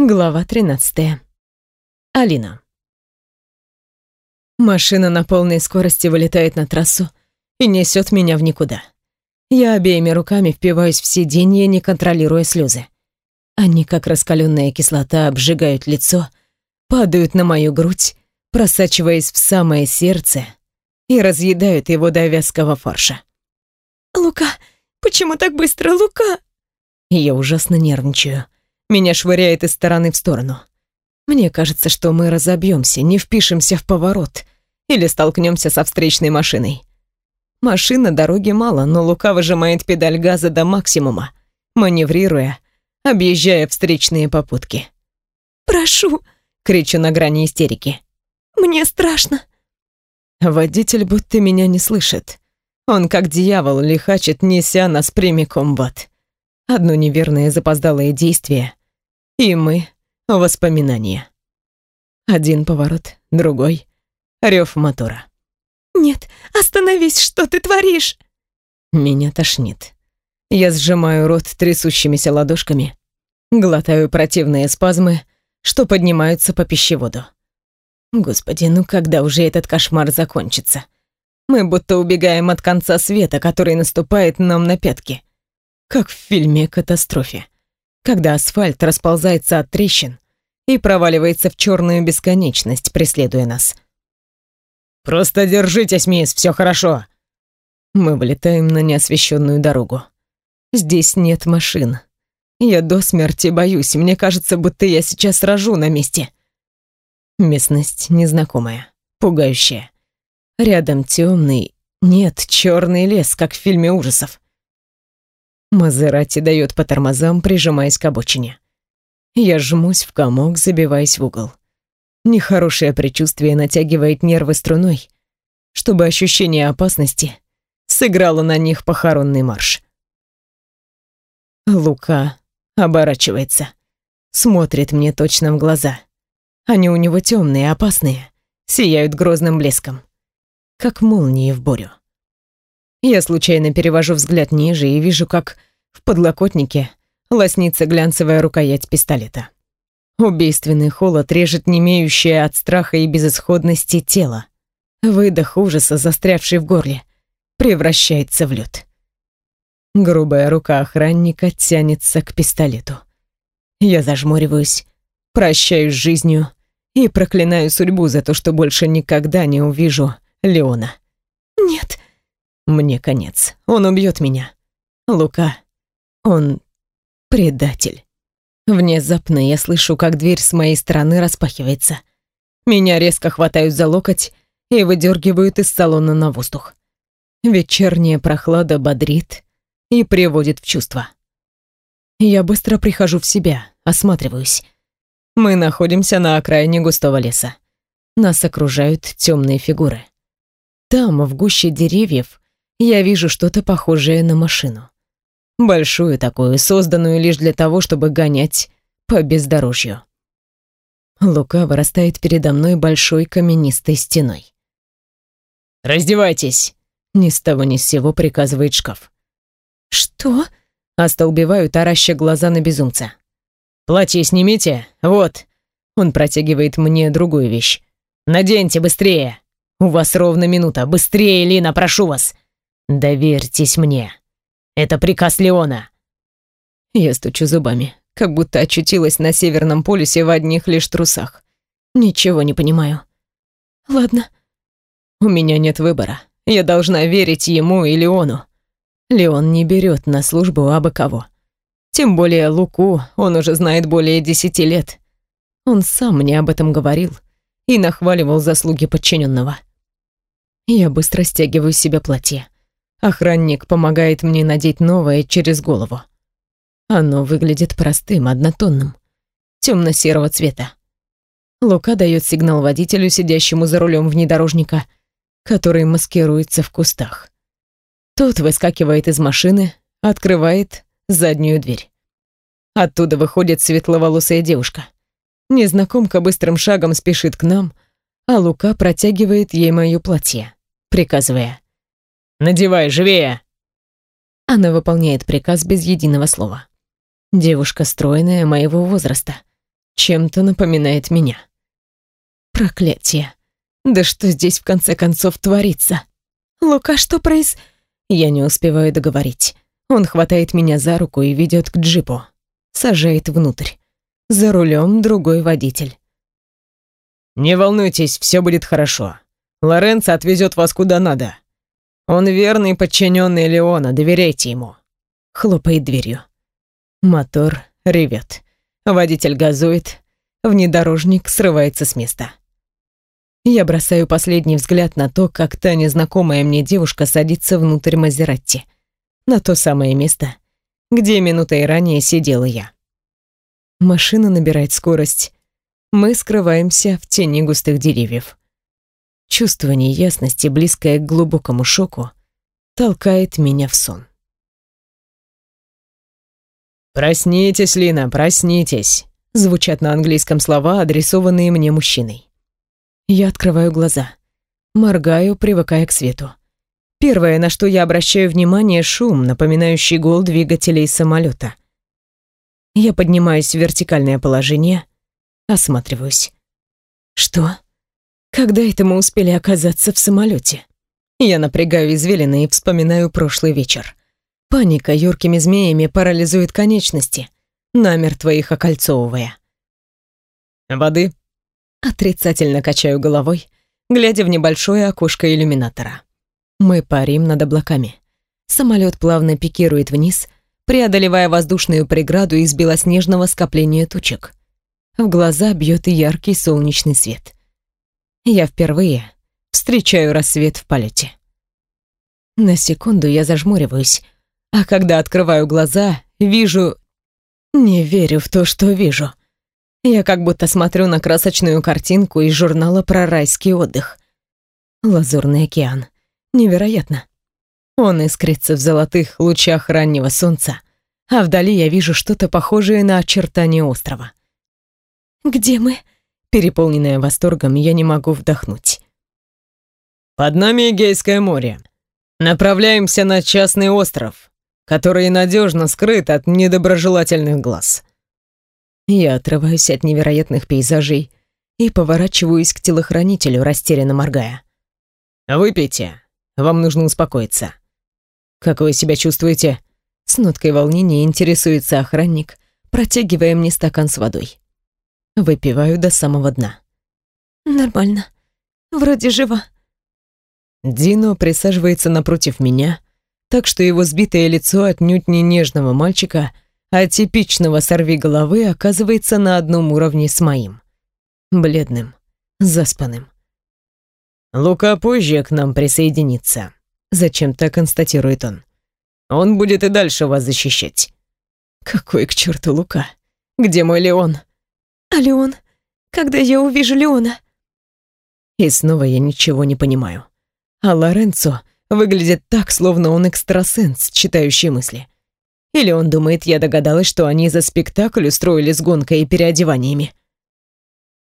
Глава 13. Алина. Машина на полной скорости вылетает на трассу и несет меня в никуда. Я обеими руками впиваюсь в сиденье, не контролируя слезы. Они, как раскаленная кислота, обжигают лицо, падают на мою грудь, просачиваясь в самое сердце и разъедают его до вязкого фарша. «Лука, почему так быстро, Лука?» Я ужасно нервничаю. Меня швыряет из стороны в сторону. Мне кажется, что мы разобьемся, не впишемся в поворот или столкнемся со встречной машиной. Машин на дороге мало, но Лука выжимает педаль газа до максимума, маневрируя, объезжая встречные попутки. «Прошу!» — кричу на грани истерики. «Мне страшно!» Водитель будто меня не слышит. Он как дьявол лихачит, неся нас прямиком в ад. Одно неверное запоздалое действие, и мы — воспоминания. Один поворот, другой — рев мотора. «Нет, остановись, что ты творишь?» Меня тошнит. Я сжимаю рот трясущимися ладошками, глотаю противные спазмы, что поднимаются по пищеводу. Господи, ну когда уже этот кошмар закончится? Мы будто убегаем от конца света, который наступает нам на пятки как в фильме «Катастрофе», когда асфальт расползается от трещин и проваливается в черную бесконечность, преследуя нас. «Просто держитесь, мисс, все хорошо!» Мы вылетаем на неосвещенную дорогу. Здесь нет машин. Я до смерти боюсь, мне кажется, будто я сейчас рожу на месте. Местность незнакомая, пугающая. Рядом темный, нет, черный лес, как в фильме ужасов. Мазерати дает по тормозам, прижимаясь к обочине. Я жмусь в комок, забиваясь в угол. Нехорошее предчувствие натягивает нервы струной, чтобы ощущение опасности сыграло на них похоронный марш. Лука оборачивается, смотрит мне точно в глаза. Они у него темные, опасные, сияют грозным блеском, как молнии в бурю. Я случайно перевожу взгляд ниже и вижу, как в подлокотнике лоснится глянцевая рукоять пистолета. Убийственный холод режет немеющее от страха и безысходности тело. Выдох ужаса, застрявший в горле, превращается в лед. Грубая рука охранника тянется к пистолету. Я зажмуриваюсь, прощаюсь с жизнью и проклинаю судьбу за то, что больше никогда не увижу Леона. «Нет», мне конец. Он убьет меня. Лука. Он предатель. Внезапно я слышу, как дверь с моей стороны распахивается. Меня резко хватают за локоть и выдергивают из салона на воздух. Вечерняя прохлада бодрит и приводит в чувство. Я быстро прихожу в себя, осматриваюсь. Мы находимся на окраине густого леса. Нас окружают темные фигуры. Там, в гуще деревьев, я вижу что-то похожее на машину. Большую такую, созданную лишь для того, чтобы гонять по бездорожью. Лука вырастает передо мной большой каменистой стеной. «Раздевайтесь!» — ни с того ни с сего приказывает шкаф. «Что?» — остолбеваю, тараща глаза на безумца. «Платье снимите, вот!» Он протягивает мне другую вещь. «Наденьте быстрее! У вас ровно минута. Быстрее, Лина, прошу вас! Доверьтесь мне. Это приказ Леона. Я стучу зубами, как будто очутилась на Северном полюсе в одних лишь трусах. Ничего не понимаю. Ладно. У меня нет выбора. Я должна верить ему и Леону. Леон не берет на службу абы кого. Тем более Луку он уже знает более десяти лет. Он сам мне об этом говорил и нахваливал заслуги подчиненного. Я быстро стягиваю с себя платье. Охранник помогает мне надеть новое через голову. Оно выглядит простым, однотонным, темно-серого цвета. Лука дает сигнал водителю, сидящему за рулем внедорожника, который маскируется в кустах. Тот выскакивает из машины, открывает заднюю дверь. Оттуда выходит светловолосая девушка. Незнакомка быстрым шагом спешит к нам, а Лука протягивает ей моё платье, приказывая Надевай, живее!» Она выполняет приказ без единого слова. Девушка стройная, моего возраста. чем-то напоминает меня. Проклятие. Да что здесь в конце концов творится? Лука, что произ... Я не успеваю договорить. Он хватает меня за руку и ведет к джипу. Сажает внутрь. За рулем другой водитель. «Не волнуйтесь, все будет хорошо. Лоренцо отвезет вас куда надо. Он верный подчиненный Леона, доверяйте ему». Хлопает дверью. Мотор ревет. Водитель газует. Внедорожник срывается с места. Я бросаю последний взгляд на то, как та незнакомая мне девушка садится внутрь Мазератти. На то самое место, где минутой ранее сидела я. Машина набирает скорость. Мы скрываемся в тени густых деревьев. Чувство неясности, близкое к глубокому шоку, толкает меня в сон. «Проснитесь, Лина, проснитесь!» Звучат на английском слова, адресованные мне мужчиной. Я открываю глаза. Моргаю, привыкая к свету. Первое, на что я обращаю внимание, шум, напоминающий гул двигателей самолета. Я поднимаюсь в вертикальное положение, осматриваюсь. Что? Когда это мы успели оказаться в самолете? Я напрягаю извилины и вспоминаю прошлый вечер. Паника юркими змеями парализует конечности, намертво их окольцовывая. «Воды?» Отрицательно качаю головой, глядя в небольшое окошко иллюминатора. Мы парим над облаками. Самолет плавно пикирует вниз, преодолевая воздушную преграду из белоснежного скопления тучек. В глаза бьет яркий солнечный свет. Я впервые встречаю рассвет в полете. На секунду я зажмуриваюсь, а когда открываю глаза, вижу... Не верю в то, что вижу. Я как будто смотрю на красочную картинку из журнала про райский отдых. Лазурный океан. Невероятно. Он искрится в золотых лучах раннего солнца, а вдали я вижу что-то похожее на очертания острова. «Где мы?» Переполненная восторгом, я не могу вдохнуть. «Под нами Эгейское море. Направляемся на частный остров, который надежно скрыт от недоброжелательных глаз». Я отрываюсь от невероятных пейзажей и поворачиваюсь к телохранителю, растерянно моргая. «Выпейте. Вам нужно успокоиться». «Как вы себя чувствуете?» С ноткой волнения интересуется охранник, протягивая мне стакан с водой. Выпиваю до самого дна. «Нормально. Вроде жива». Дино присаживается напротив меня, так что его сбитое лицо отнюдь не нежного мальчика, а типичного сорвиголовы оказывается на одном уровне с моим. Бледным, заспанным. «Лука позже к нам присоединится», Зачем-то констатирует он. Он будет и дальше вас защищать. Какой к черту Лука? Где мой Леон? А Леон? Когда я увижу Леона? И снова я ничего не понимаю. А Лоренцо выглядит так, словно он экстрасенс, читающий мысли. Или он думает, я догадалась, что они за спектакль устроили с гонкой и переодеваниями.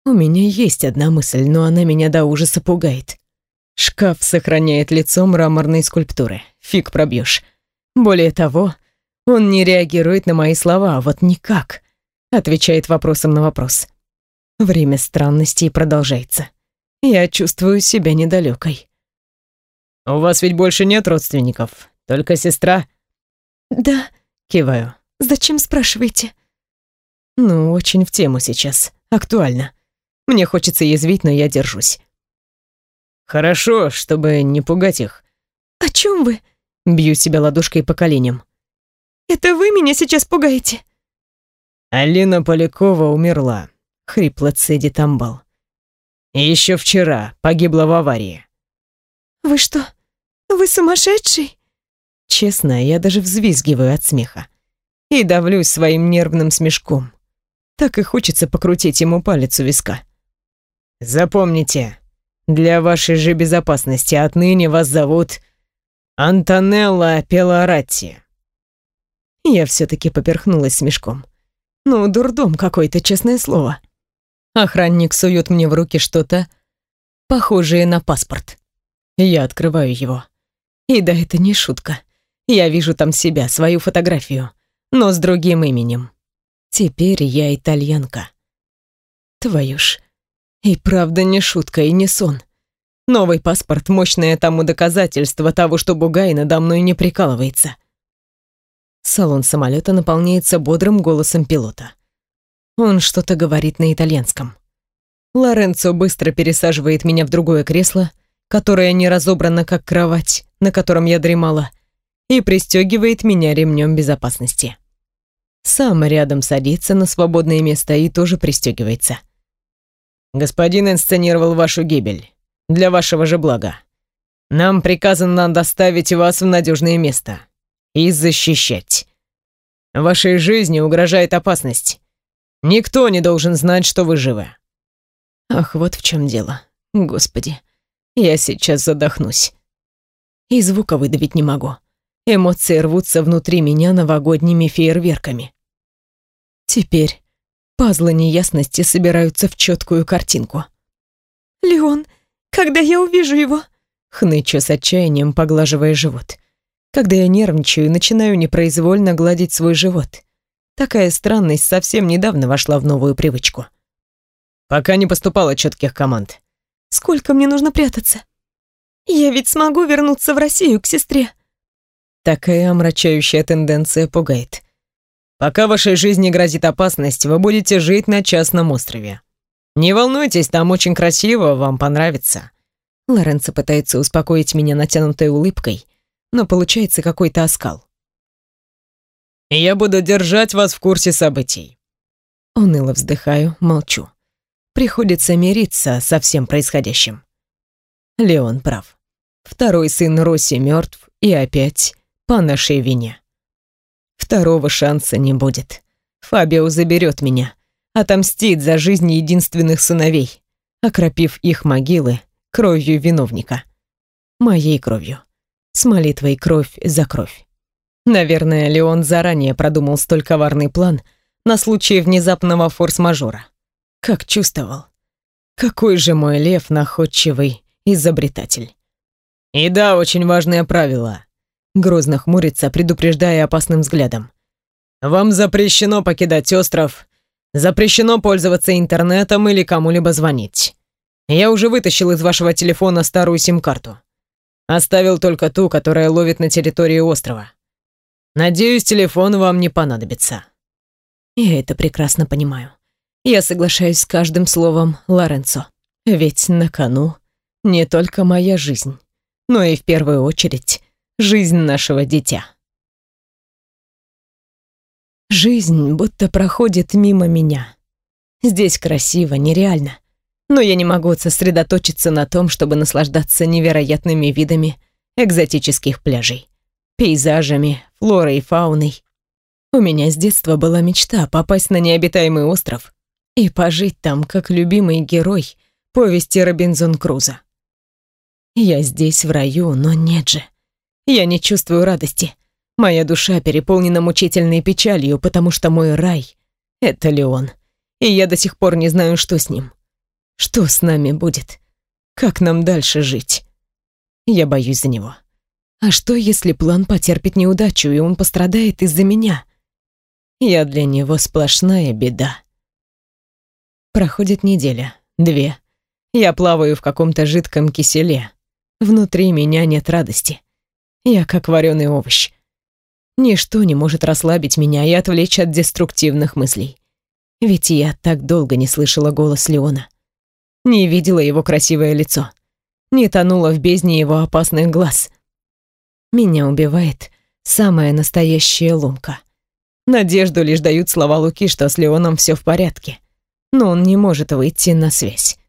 У меня есть одна мысль, но она меня до ужаса пугает. Шкаф сохраняет лицо мраморной скульптуры. Фиг пробьешь. Более того, он не реагирует на мои слова, а вот никак. Отвечает вопросом на вопрос. Время странностей продолжается. Я чувствую себя недалекой. «У вас ведь больше нет родственников, только сестра?» «Да», — киваю. «Зачем спрашиваете?» «Ну, очень в тему сейчас. Актуально. Мне хочется язвить, но я держусь. Хорошо, чтобы не пугать их. О чем вы? Бью себя ладошкой по коленям. Это вы меня сейчас пугаете? Алина Полякова умерла, хрипло цедит Амбал. Еще вчера погибла в аварии. Вы что? Вы сумасшедший? Честно, я даже взвизгиваю от смеха и давлюсь своим нервным смешком. Так и хочется покрутить ему палец у виска. Запомните, для вашей же безопасности отныне вас зовут Антонелла Пелоратти. Я все-таки поперхнулась смешком. Ну, дурдом какой-то, честное слово. Охранник сует мне в руки что-то, похожее на паспорт. Я открываю его. И да, это не шутка. Я вижу там себя, свою фотографию, но с другим именем. Теперь я итальянка. Твою ж. И правда не шутка и не сон. Новый паспорт — мощное тому доказательство того, что Бугай надо мной не прикалывается. Салон самолета наполняется бодрым голосом пилота. Он что-то говорит на итальянском. Лоренцо быстро пересаживает меня в другое кресло, которое не разобрано как кровать, на котором я дремала, и пристегивает меня ремнем безопасности. Сам рядом садится на свободное место и тоже пристегивается. «Господин инсценировал вашу гибель. Для вашего же блага. Нам приказано доставить вас в надежное место и защищать. Вашей жизни угрожает опасность. Никто не должен знать, что вы живы». Ах, вот в чем дело. Господи, я сейчас задохнусь. И звука выдавить не могу. Эмоции рвутся внутри меня новогодними фейерверками. Теперь пазлы неясности собираются в четкую картинку. «Леон, когда я увижу его?» Хнычу с отчаянием, поглаживая живот. Когда я нервничаю, начинаю непроизвольно гладить свой живот. Такая странность совсем недавно вошла в новую привычку. Пока не поступало четких команд. «Сколько мне нужно прятаться? Я ведь смогу вернуться в Россию к сестре». Такая омрачающая тенденция пугает. Пока вашей жизни грозит опасность, вы будете жить на частном острове. Не волнуйтесь, там очень красиво, вам понравится. Лоренцо пытается успокоить меня натянутой улыбкой, но получается какой-то оскал. Я буду держать вас в курсе событий. Уныло вздыхаю, молчу. Приходится мириться со всем происходящим. Леон прав. Второй сын Росси мертв и опять по нашей вине. Второго шанса не будет. Фабио заберет меня, отомстит за жизнь единственных сыновей, окропив их могилы кровью виновника. Моей кровью. С молитвой кровь за кровь. Наверное, Леон заранее продумал столь коварный план на случай внезапного форс-мажора. Как чувствовал. Какой же мой лев находчивый изобретатель. И да, очень важное правило. Грозно хмурится, предупреждая опасным взглядом. «Вам запрещено покидать остров, запрещено пользоваться интернетом или кому-либо звонить. Я уже вытащил из вашего телефона старую сим-карту. Оставил только ту, которая ловит на территории острова. Надеюсь, телефон вам не понадобится». Я это прекрасно понимаю. Я соглашаюсь с каждым словом Лоренцо. Ведь на кону не только моя жизнь, но и в первую очередь жизнь нашего дитя. Жизнь будто проходит мимо меня. Здесь красиво, нереально. Но я не могу сосредоточиться на том, чтобы наслаждаться невероятными видами экзотических пляжей, пейзажами, флорой и фауной. У меня с детства была мечта попасть на необитаемый остров и пожить там, как любимый герой повести Робинзон Круза. Я здесь, в раю, но нет же. Я не чувствую радости. Моя душа переполнена мучительной печалью, потому что мой рай — это Леон. И я до сих пор не знаю, что с ним. Что с нами будет? Как нам дальше жить? Я боюсь за него. А что, если план потерпит неудачу, и он пострадает из-за меня? Я для него сплошная беда. Проходит неделя, две. Я плаваю в каком-то жидком киселе. Внутри меня нет радости. Я как вареный овощ. Ничто не может расслабить меня и отвлечь от деструктивных мыслей. Ведь я так долго не слышала голос Леона. Не видела его красивое лицо. Не тонула в бездне его опасных глаз. Меня убивает самая настоящая ломка. Надежду лишь дают слова Луки, что с Леоном все в порядке. Но он не может выйти на связь.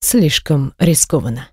Слишком рискованно.